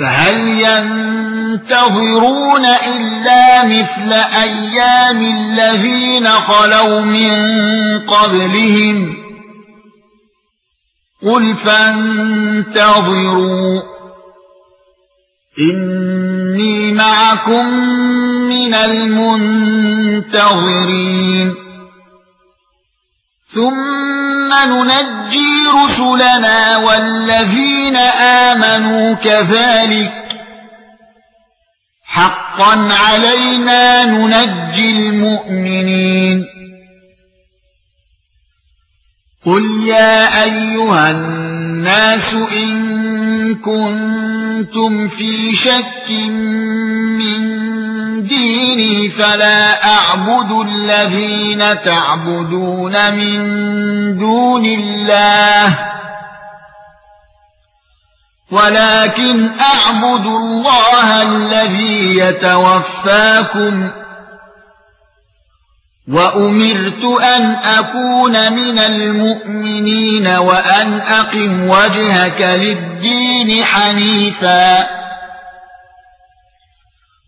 فهل ينتظرون إلا مثل أيام الذين خلوا من قبلهم؟ قل فانتظروا. إني معكم من المنتظرين. ثُمَّ نُنَجِّي رُسُلَنَا وَالَّذِينَ آمَنُوا كَذَلِكَ. حَقًّا عَلَيْنَا نُنَجِّي الْمُؤْمِنِينَ. قُلْ يَا أَيُّهَا النَّاسُ إِن كُنتُمْ فِي شَكٍّ مِّن ديني فلا أعبد الذين تعبدون من دون الله ولكن أعبد الله الذي يتوفاكم وأمرت أن أكون من المؤمنين وأن أقم وجهك للدين حنيفاً